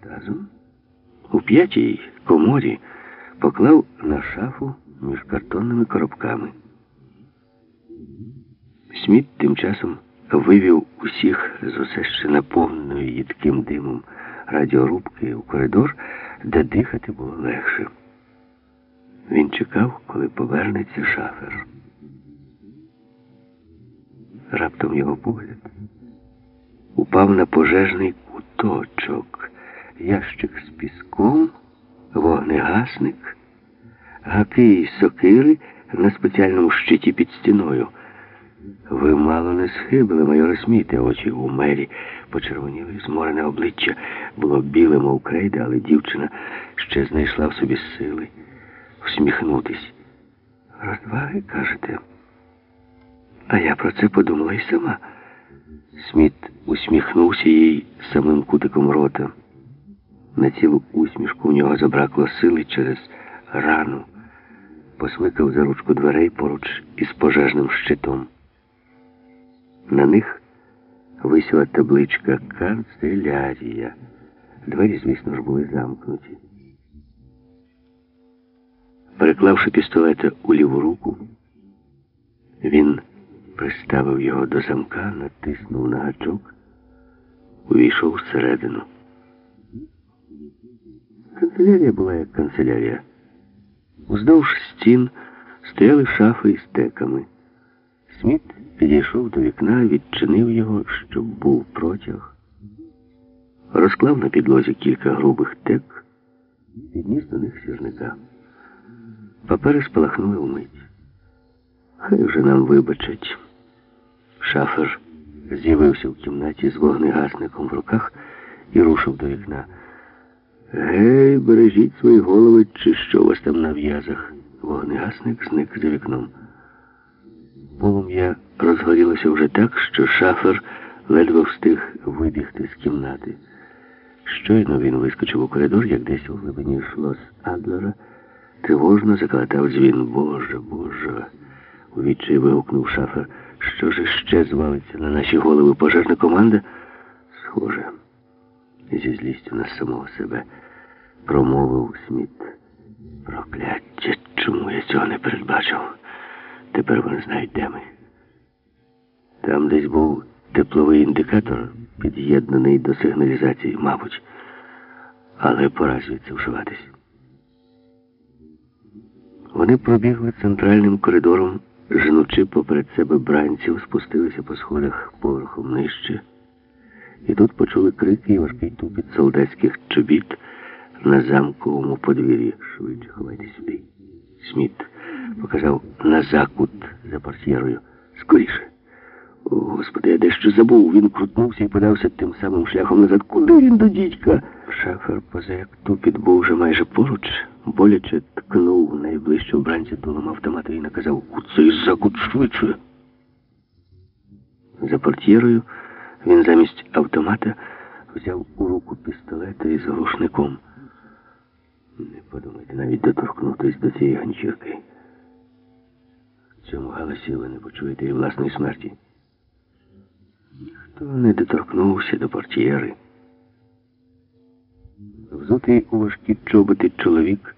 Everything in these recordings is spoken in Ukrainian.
Тазом у п'ятій коморі поклав на шафу між картонними коробками. Сміт тим часом вивів усіх з усе ще наповненої їдким димом радіорубки у коридор, де дихати було легше. Він чекав, коли повернеться шафер. Раптом його погляд упав на пожежний куточок, ящик з піском, вогнегасник, гапи й сокири на спеціальному щиті під стіною. Ви мало не схибили, майоре Сміте, очі у мері почервоніли, зморене обличчя було біле, мов крейда, але дівчина ще знайшла в собі сили всміхнутись. Розваги, кажете? А я про це подумала й сама. Сміт усміхнувся їй самим кутиком рота. На цілу усмішку у нього забракло сили через рану. Посмикав за ручку дверей поруч із пожежним щитом. На них висіла табличка канцелярія. Двері, звісно ж, були замкнуті. Переклавши пістолета у ліву руку, він приставив його до замка, натиснув на гачок, увійшов всередину. Канцелярія була як канцелярія. Уздовж стін стояли шафи із стеками. Сміт підійшов до вікна, відчинив його, щоб був протяг. Розклав на підлозі кілька грубих тек, підніс до них сірника. Папери спалахнули вмить. Хай вже нам вибачать. Шафер з'явився в кімнаті з вогнегасником в руках і рушив до вікна. Гей, бережіть свої голови, чи що у вас там на в'язах. Вогнегасник зник за вікном. Полум'я розгорілося вже так, що шафер ледве встиг вибігти з кімнати. Щойно він вискочив у коридор, як десь у глибині шлос Адлера, тривожно закладав дзвін. Боже, Боже. У відчай вигукнув шафер. Що ж ще звалиться на наші голови пожежна команда? Зі злістю на самого себе промовив Сміт. Прокляття, чому я цього не передбачив? Тепер вони знають, де ми. Там десь був тепловий індикатор, під'єднаний до сигналізації, мабуть. Але пора звідси вшиватись. Вони пробігли центральним коридором, женучи поперед себе бранців, спустилися по сходах поверхом нижче. І тут почули крики і важкий тупіт солдатських чобіт на замковому подвір'ї. Швидше ховайтесь сюди. Сміт показав на закут за портьєрою. Скоріше. О, Господи, я дещо забув. Він крутнувся і подався тим самим шляхом назад. Куди він до дідька? Шафер, поза як тупіт був вже майже поруч, боляче ткнув найближчого бранця дулом автомата і наказав у цей закут швидше. За портьєрою він замість автомата взяв у руку пістолета із глушником. Не подумайте навіть доторкнутись до цієї ганчірки. В цьому галасі ви не почуєте і власної смерті. Ніхто не доторкнувся до портьєри. Взутий у важкі чоботи чоловік,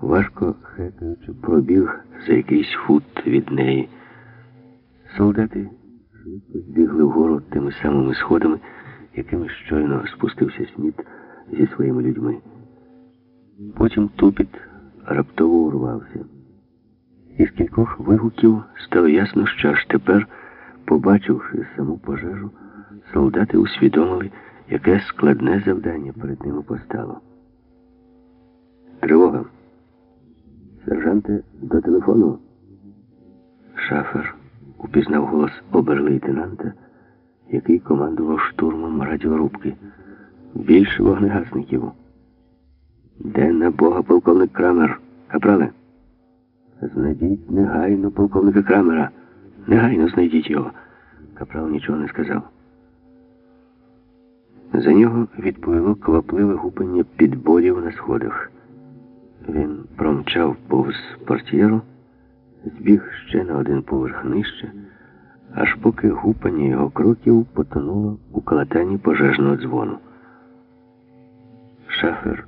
важко хекаючи, пробіг за якийсь фут від неї. Солдати збігли вгору тими самими сходами, якими щойно спустився Сміт зі своїми людьми. Потім тупіт раптово урвався. Із кількох вигуків стало ясно, що аж тепер, побачивши саму пожежу, солдати усвідомили, яке складне завдання перед ними постало. Тривога. Сержанте, до телефону. Шафер упізнав голос обер-лейтенанта, який командував штурмом радіорубки. Більше вогнегасників. Де на Бога полковник Крамер? Капрале? Знайдіть негайно полковника Крамера. Негайно знайдіть його. Капрал нічого не сказав. За нього відповіло квапливе гупання підборів на сходах. Він промчав повз портьєру, збіг ще на один поверх нижче, аж поки гупання його кроків потонуло у калатані пожежного дзвону. шафер